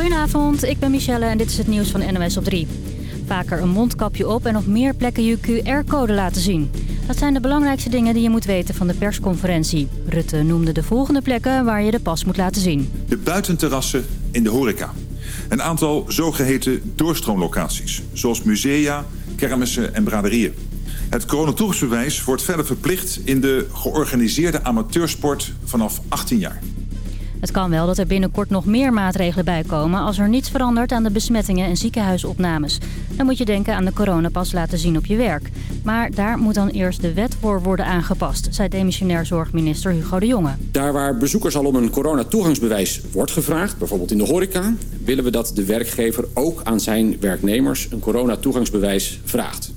Goedenavond, ik ben Michelle en dit is het nieuws van NOS op 3. Vaker een mondkapje op en op meer plekken je QR-code laten zien. Dat zijn de belangrijkste dingen die je moet weten van de persconferentie. Rutte noemde de volgende plekken waar je de pas moet laten zien. De buitenterrassen in de horeca. Een aantal zogeheten doorstroomlocaties, zoals musea, kermissen en braderieën. Het coronatoegangsbewijs wordt verder verplicht in de georganiseerde amateursport vanaf 18 jaar. Het kan wel dat er binnenkort nog meer maatregelen bij komen... als er niets verandert aan de besmettingen en ziekenhuisopnames. Dan moet je denken aan de coronapas laten zien op je werk. Maar daar moet dan eerst de wet voor worden aangepast... zei demissionair zorgminister Hugo de Jonge. Daar waar bezoekers al om een coronatoegangsbewijs wordt gevraagd... bijvoorbeeld in de horeca... willen we dat de werkgever ook aan zijn werknemers een coronatoegangsbewijs vraagt.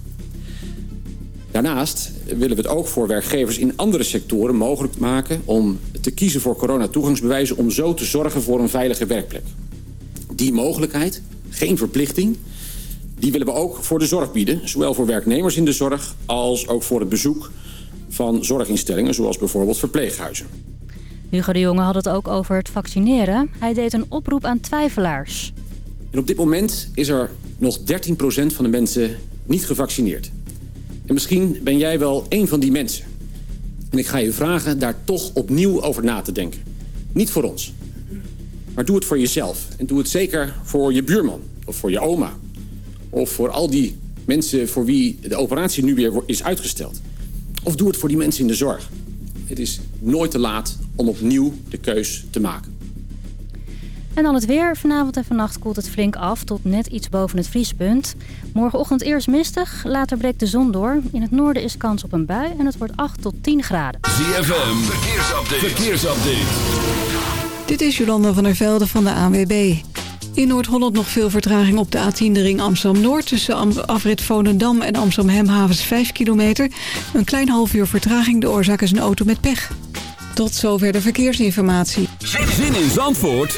Daarnaast willen we het ook voor werkgevers in andere sectoren mogelijk maken... om te kiezen voor coronatoegangsbewijzen om zo te zorgen voor een veilige werkplek. Die mogelijkheid, geen verplichting, die willen we ook voor de zorg bieden. Zowel voor werknemers in de zorg als ook voor het bezoek van zorginstellingen... zoals bijvoorbeeld verpleeghuizen. Hugo de Jonge had het ook over het vaccineren. Hij deed een oproep aan twijfelaars. En op dit moment is er nog 13% van de mensen niet gevaccineerd. En misschien ben jij wel een van die mensen. En ik ga je vragen daar toch opnieuw over na te denken. Niet voor ons. Maar doe het voor jezelf. En doe het zeker voor je buurman. Of voor je oma. Of voor al die mensen voor wie de operatie nu weer is uitgesteld. Of doe het voor die mensen in de zorg. Het is nooit te laat om opnieuw de keus te maken. En dan het weer. Vanavond en vannacht koelt het flink af tot net iets boven het vriespunt. Morgenochtend eerst mistig, later breekt de zon door. In het noorden is kans op een bui en het wordt 8 tot 10 graden. ZFM, verkeersupdate. verkeersupdate. Dit is Jolanda van der Velde van de ANWB. In Noord-Holland nog veel vertraging op de A10 de ring Amsterdam-Noord... tussen afrit Volendam en Amsterdam-Hemhavens 5 kilometer. Een klein half uur vertraging, de oorzaak is een auto met pech. Tot zover de verkeersinformatie. Zin in Zandvoort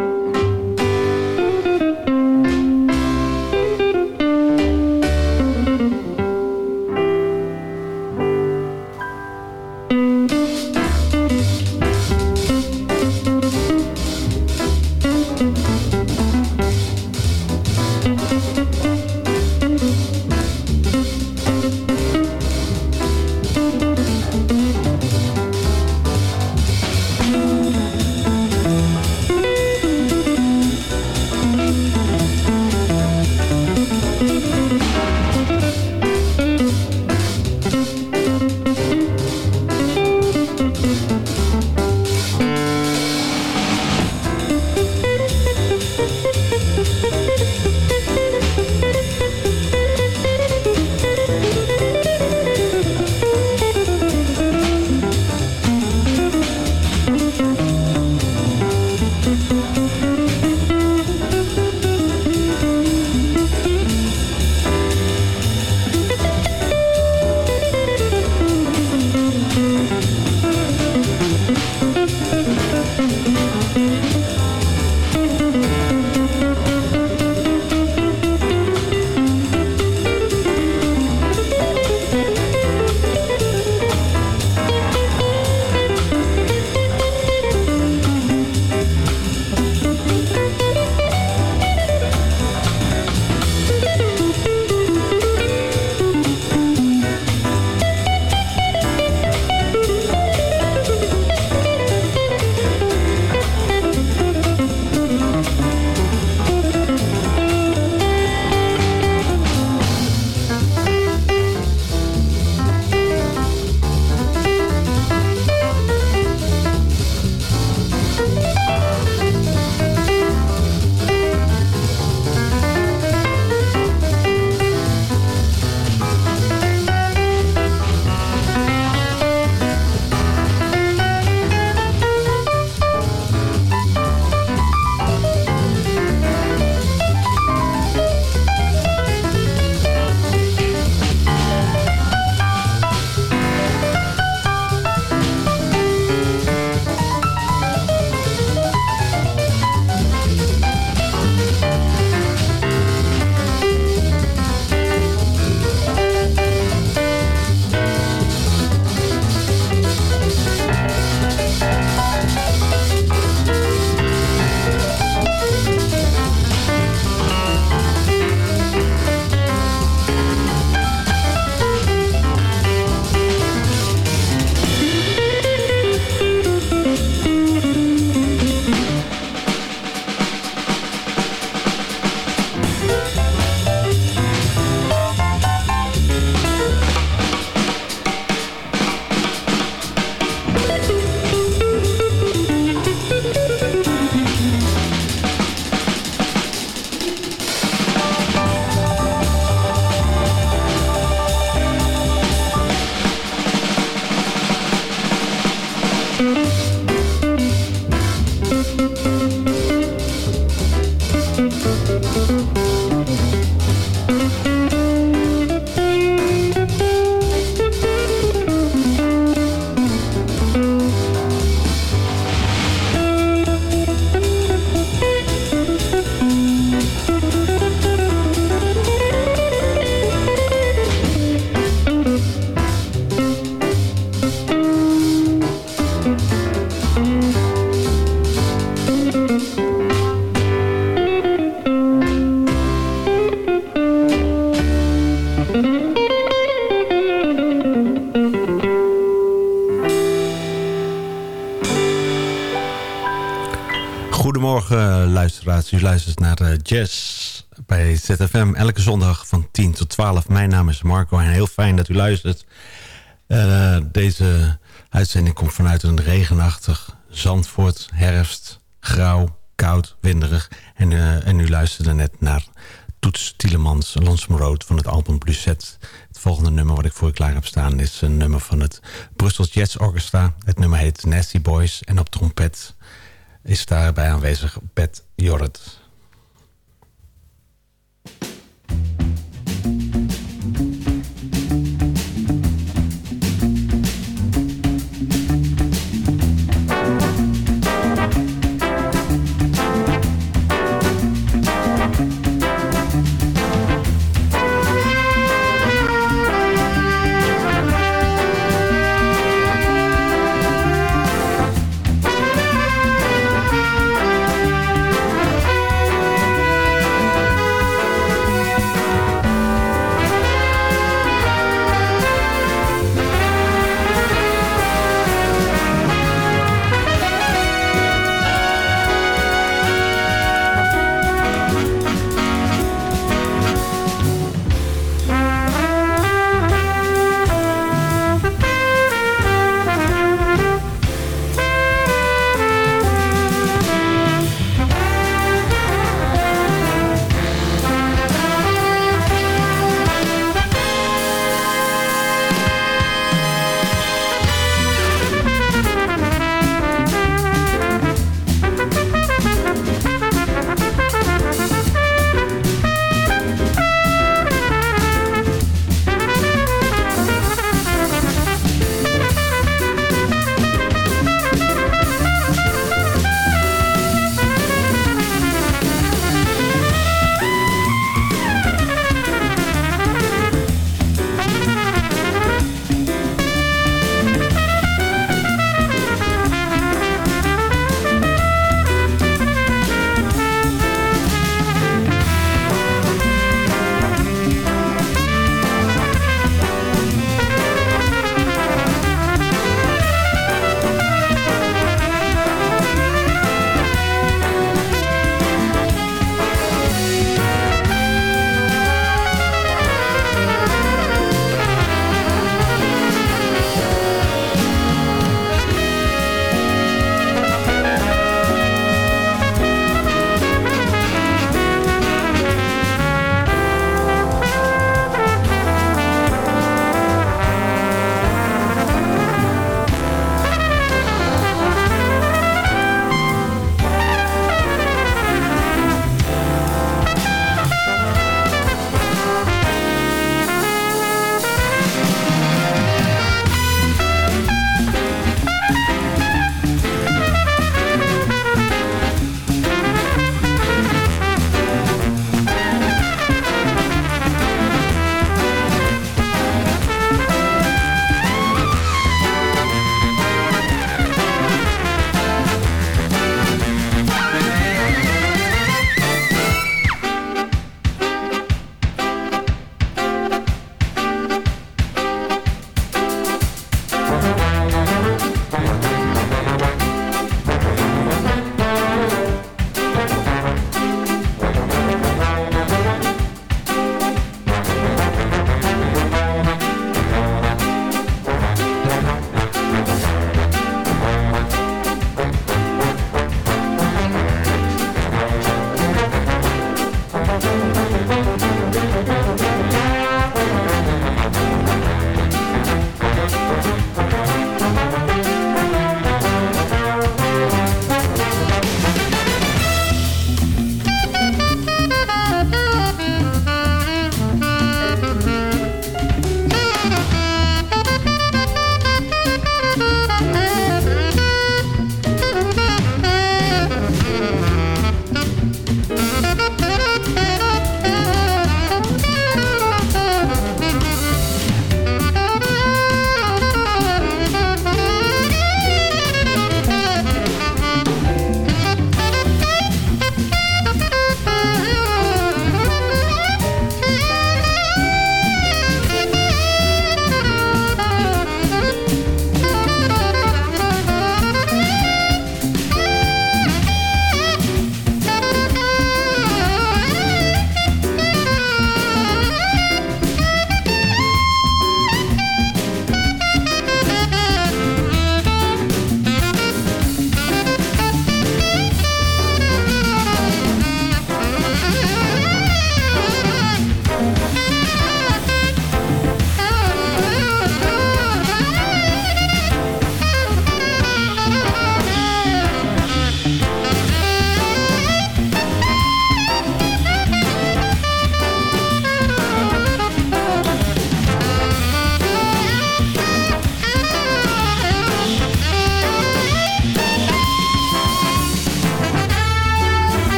U luistert naar uh, Jazz bij ZFM. Elke zondag van 10 tot 12. Mijn naam is Marco en heel fijn dat u luistert. Uh, deze uitzending komt vanuit een regenachtig Zandvoort. Herfst, grauw, koud, winderig. En, uh, en u luisterde net naar Toets Tielemans, Lonesome Road van het album Bluset. Het volgende nummer wat ik voor u klaar heb staan is een nummer van het Brussels Jazz Orchestra. Het nummer heet Nasty Boys en op trompet is daarbij aanwezig Beth Jorrit.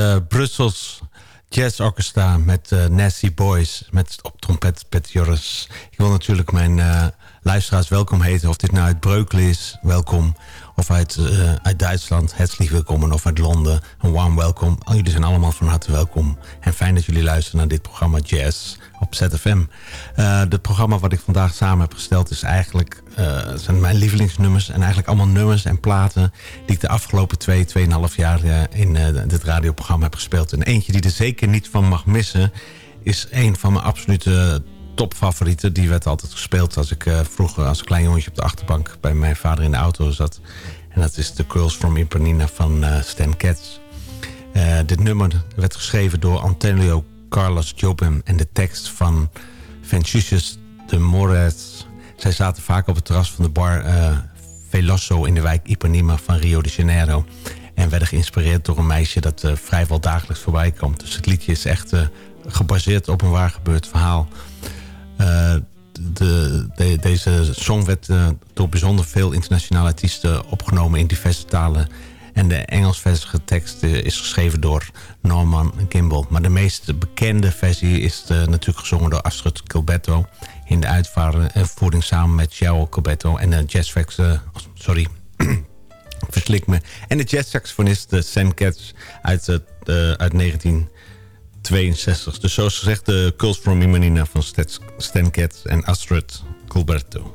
Uh, Brussels Jazz Orchestra met uh, Nasty Boys. Met op trompet Pet Joris. Ik wil natuurlijk mijn uh, luisteraars welkom heten. Of dit nou uit Breukelen is, welkom. Of uit, uit Duitsland, herzlich welkom. Of uit Londen, een warm welkom. Jullie zijn allemaal van harte welkom. En fijn dat jullie luisteren naar dit programma Jazz ZFM. Uh, het programma wat ik vandaag samen heb gesteld is eigenlijk, uh, zijn mijn lievelingsnummers. En eigenlijk allemaal nummers en platen die ik de afgelopen twee, tweeënhalf jaar uh, in dit radioprogramma heb gespeeld. En eentje die er zeker niet van mag missen is een van mijn absolute topfavorieten. Die werd altijd gespeeld als ik vroeger als klein jongetje op de achterbank bij mijn vader in de auto zat. En dat is The Girls from Ipanema van Stan Getz. dit nummer werd geschreven door Antonio Carlos Jobim en de tekst van Vincius de Moraes. Zij zaten vaak op het terras van de bar uh, Veloso in de wijk Ipanema van Rio de Janeiro. En werden geïnspireerd door een meisje dat uh, vrijwel dagelijks voorbij komt. Dus het liedje is echt uh, gebaseerd op een waar gebeurd verhaal. De, de, deze song werd door bijzonder veel internationale artiesten opgenomen in diverse talen en de Engelsversige tekst eh, is geschreven door Norman Kimball. Maar de meest bekende versie is de, natuurlijk gezongen door Astrid Gilberto... in de uitvoering samen met João Gilberto en de jazzfax... Uh, sorry, verslik me. En de jazzsaxofonist Sam Katz uit, uh, uit 1962. Dus zoals gezegd de Cults from Imanina van Stan Katz en Astrid Gilberto.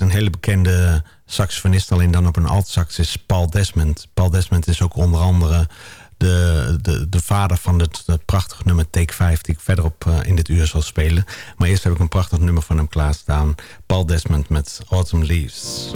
Een hele bekende saxofonist... alleen dan op een altsax is Paul Desmond. Paul Desmond is ook onder andere de, de, de vader van het, het prachtige nummer Take 5... die ik verderop uh, in dit uur zal spelen. Maar eerst heb ik een prachtig nummer van hem klaarstaan. Paul Desmond met Autumn Leaves.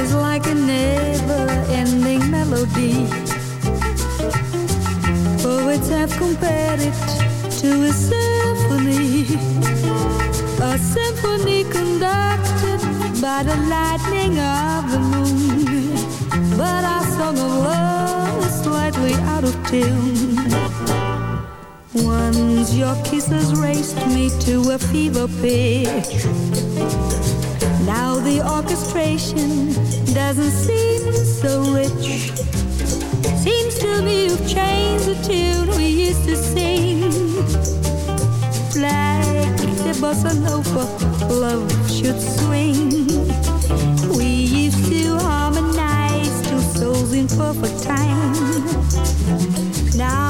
is like a never-ending melody. Poets have compared it to a symphony, a symphony conducted by the lightning of the moon. But our song of love is slightly out of tune. Once your kisses raised me to a fever pitch. Now the orchestration doesn't seem so rich. Seems to me you've changed the tune we used to sing. Like the bossa nova, love should swing. We used to harmonize two souls in perfect time. Now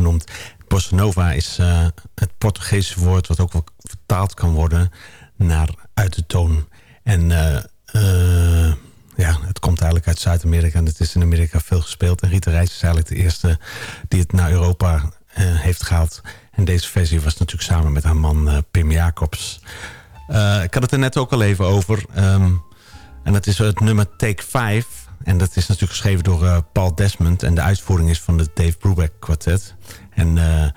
genoemd. Bossa Nova is eh, het Portugese woord... wat ook vertaald kan worden naar uit de toon. En eh, eh, ja, het komt eigenlijk uit Zuid-Amerika... en het is in Amerika veel gespeeld. En Rita Reis is eigenlijk de eerste die het naar Europa heeft gehaald. En deze versie was natuurlijk samen met haar man Pim Jacobs... Ik had het er net ook al even over. ehm, en dat is het nummer Take 5. En dat is natuurlijk geschreven door eh, Paul Desmond. En de uitvoering is van de Dave Brubeck kwartet. En eh,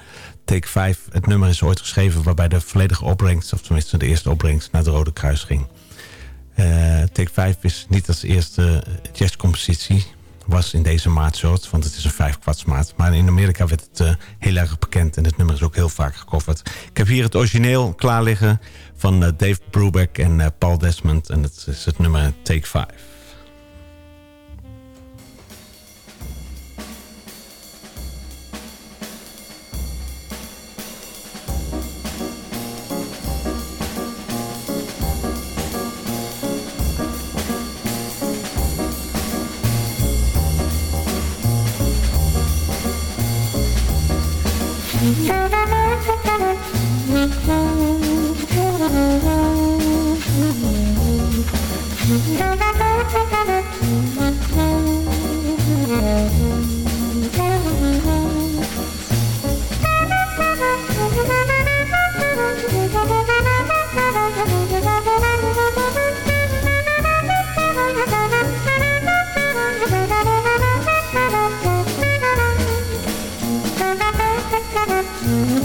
Take 5, het nummer is ooit geschreven... waarbij de volledige opbrengst, of tenminste de eerste opbrengst... naar de Rode Kruis ging. Eh, Take 5 is niet als eerste jazzcompositie was in deze maatsoort, want het is een vijfkwartsmaat. Maar in Amerika werd het heel erg bekend en het nummer is ook heel vaak gecoverd. Ik heb hier het origineel klaar liggen van Dave Brubeck en Paul Desmond. En het is het nummer Take 5.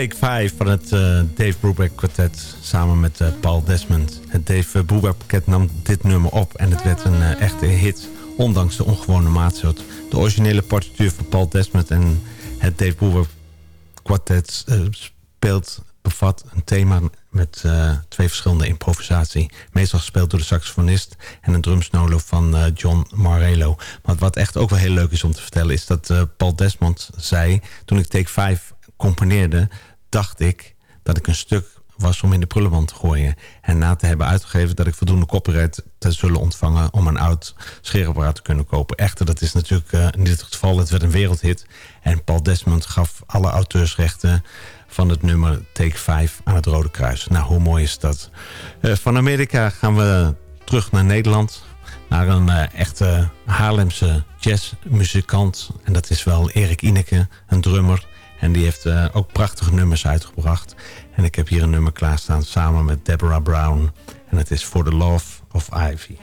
Take 5 van het uh, Dave Brubeck kwartet samen met uh, Paul Desmond. Het Dave Brubeck pakket nam dit nummer op en het werd een echte hit, ondanks de ongewone maatsoort. De originele partituur van Paul Desmond en het Dave Brubeck kwartet speelt, bevat een thema met twee verschillende improvisatie. Meestal gespeeld door de saxofonist en een drumsnolo van John Marrello. Maar wat echt ook wel heel leuk is om te vertellen is dat Paul Desmond zei, toen ik Take 5 componeerde, dacht ik dat ik een stuk was om in de prullenband te gooien. En na te hebben uitgegeven dat ik voldoende copyright te zullen ontvangen... om een oud scheerapparaat te kunnen kopen. Echter, dat is natuurlijk uh, niet het geval. Het werd een wereldhit. En Paul Desmond gaf alle auteursrechten van het nummer Take 5 aan het Rode Kruis. Nou, hoe mooi is dat? Uh, van Amerika gaan we terug naar Nederland. Naar een uh, echte Haarlemse jazzmuzikant. En dat is wel Erik Ineke, een drummer... En die heeft uh, ook prachtige nummers uitgebracht. En ik heb hier een nummer klaarstaan samen met Deborah Brown. En het is For the Love of Ivy.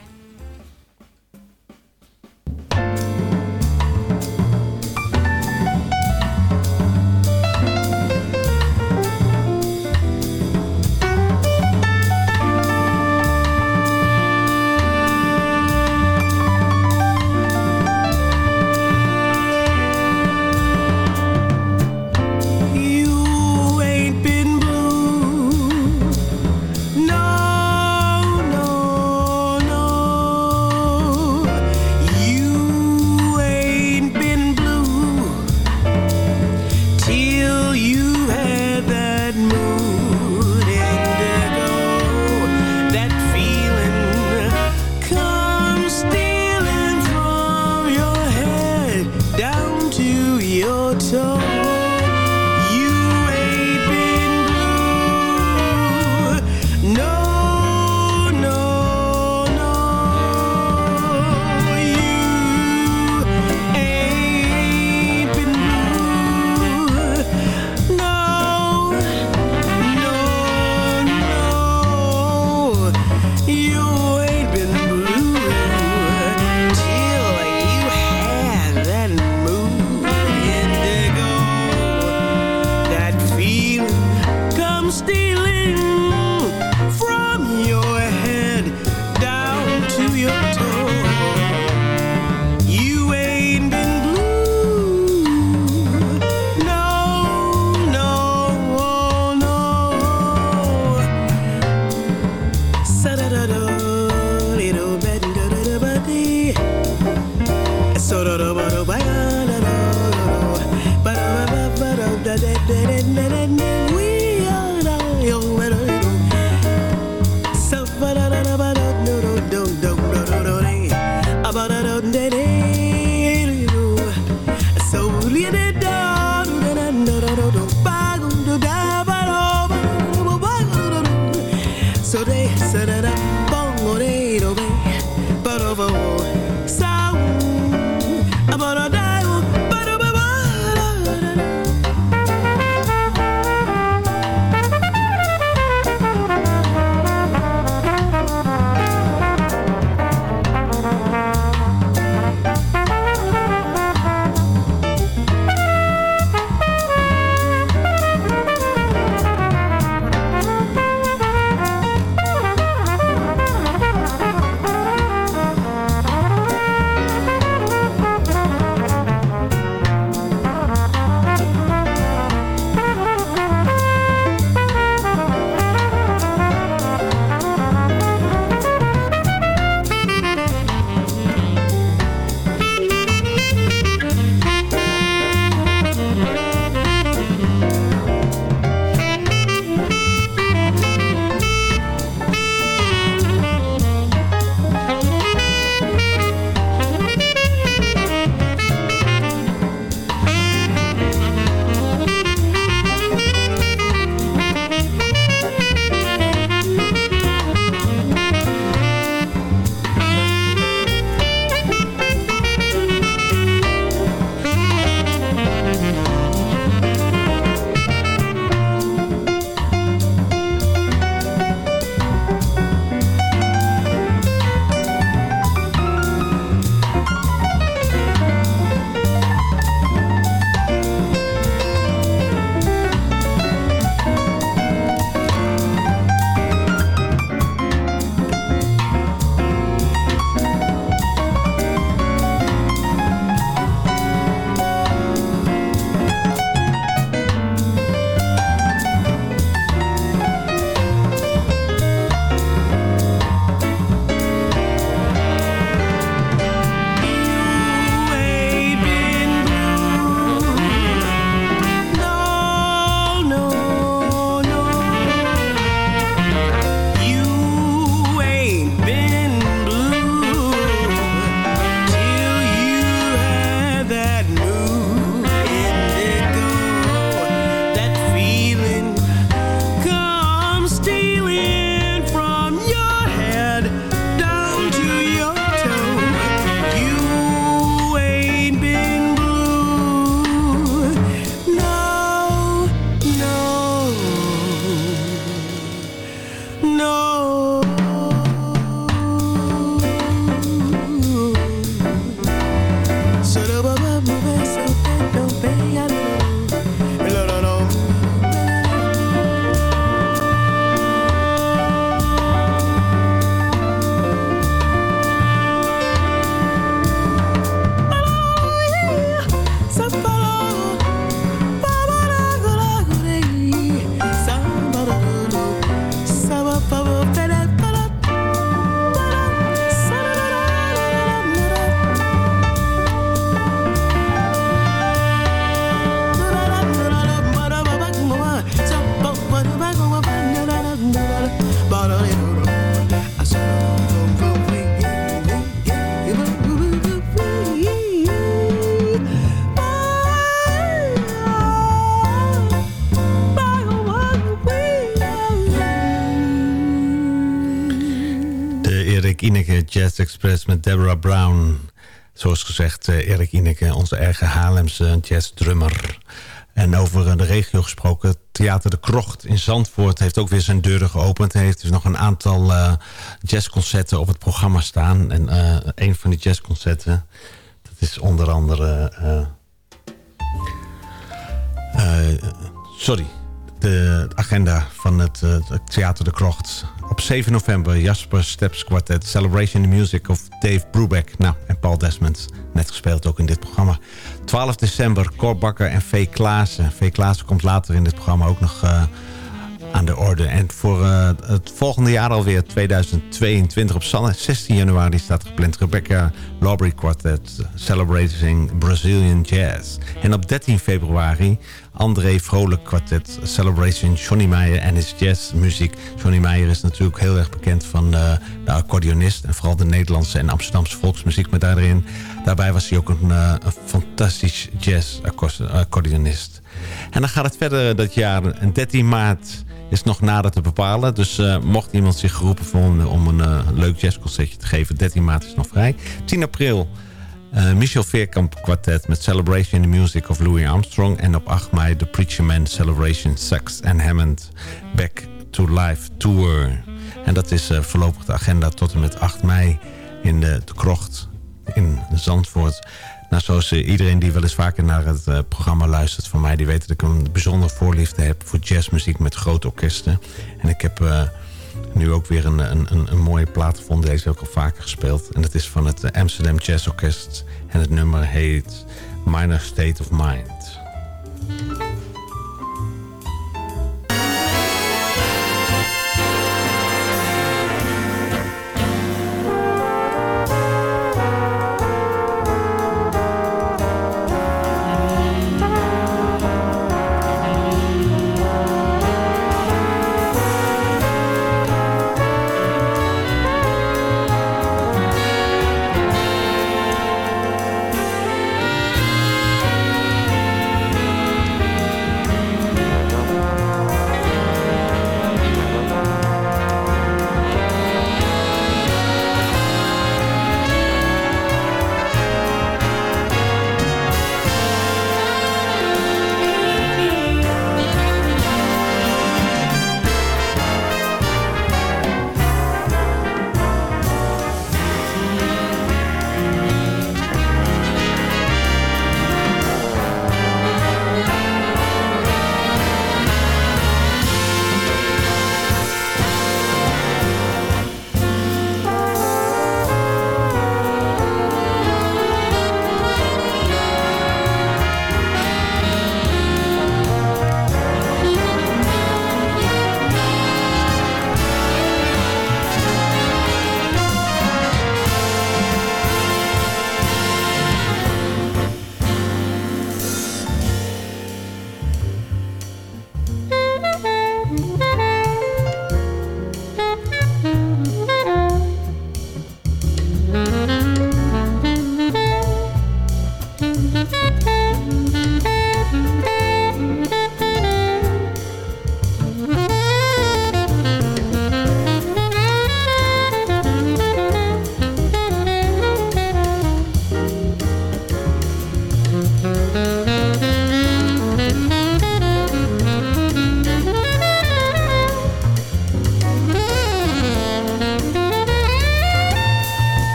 Met Deborah Brown. Zoals gezegd, eh, Erik Ineke, onze eigen Haarlemse jazzdrummer. En over eh, de regio gesproken, Theater de Krocht in Zandvoort... heeft ook weer zijn deuren geopend. Hij heeft dus nog een aantal uh, jazzconcerten op het programma staan. En een van die jazzconcerten, dat is onder andere... sorry, de agenda van het, het Theater de Krocht. Op 7 november Jasper Steps Quartet Celebration the Music of Dave Brubeck. Nou, en Paul Desmond, net gespeeld ook in dit programma. 12 december Cor Bakker en V. Klaassen. V. Klaassen komt later in dit programma ook nog uh, aan de orde. En voor uh, het volgende jaar alweer, 2022 op 16 januari staat gepland Rebecca Lawbury Quartet Celebrating Brazilian Jazz. En op 13 februari André Vrolijk Quartet Celebration Johnny Meijer en his jazzmuziek. Johnny Meijer is natuurlijk heel erg bekend van uh, de accordeonist... en vooral de Nederlandse en Amsterdamse volksmuziek. Maar daarin, daarbij was hij ook een, een fantastisch jazz-accordeonist. En dan gaat het verder dat jaar. En 13 maart is nog nader te bepalen. Dus mocht iemand zich geroepen voelen om een leuk jazzconcertje te geven... 13 maart is nog vrij. 10 april uh, Michel Veerkamp kwartet met Celebration in the Music of Louis Armstrong. En op 8 mei de Preacher Man Celebration Sax and Hammond Back to Life Tour. En dat is uh, voorlopig de agenda tot en met 8 mei in de, de Krocht in Zandvoort. Nou, zoals uh, iedereen die wel eens vaker naar het programma luistert van mij... die weet dat ik een bijzonder voorliefde heb voor jazzmuziek met grote orkesten. En ik heb nu ook weer een, een, een, mooie plaat gevonden. Deze ook al vaker gespeeld. En dat is van het Amsterdam Jazz Orkest. En het nummer heet Minor State of Mind.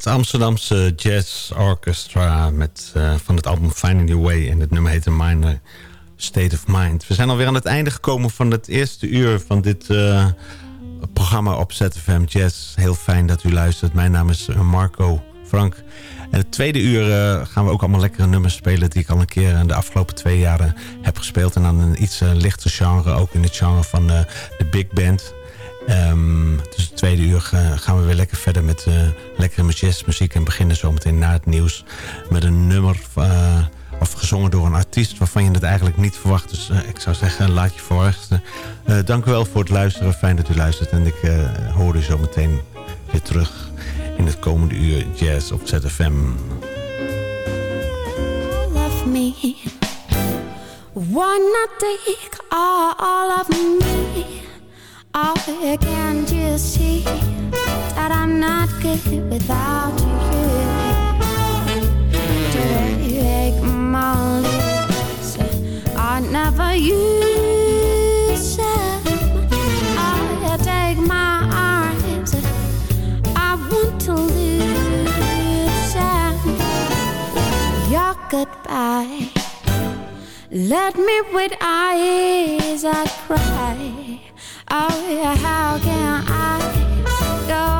Het Amsterdamse Jazz Orchestra met, eh, van het album Finding Your Way. En het nummer heet A Minor State of Mind. We zijn alweer aan het einde gekomen van het eerste uur van dit eh, programma op ZFM Jazz. Heel fijn dat u luistert. Mijn naam is eh, Marco Frank. En het tweede uur gaan we ook allemaal lekkere nummers spelen... die ik al een keer de afgelopen twee jaren heb gespeeld. En dan een iets lichter genre, ook in het genre van de big band... Um, dus het tweede uur gaan we weer lekker verder met uh, lekkere jazzmuziek. En beginnen zometeen na het nieuws met een nummer... Uh, of gezongen door een artiest waarvan je het eigenlijk niet verwacht. Dus ik zou zeggen, laat je verwachten. dank u wel voor het luisteren. Fijn dat u luistert. En ik hoor u zometeen weer terug in het komende uur jazz op ZFM. Love me. Take all of me? Oh, can't you see that I'm not good without you? Take my lips, I never use them. I take my arms, I want to lose them. Your goodbye. Let me with eyes I cry. Oh yeah, how can I go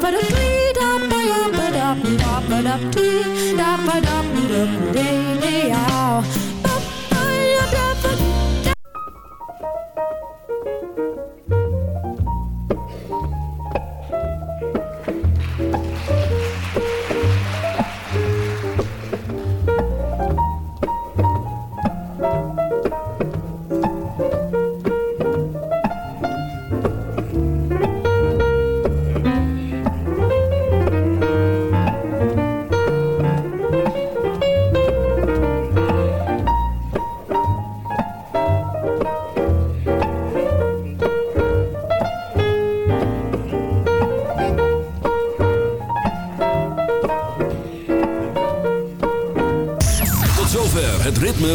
Tot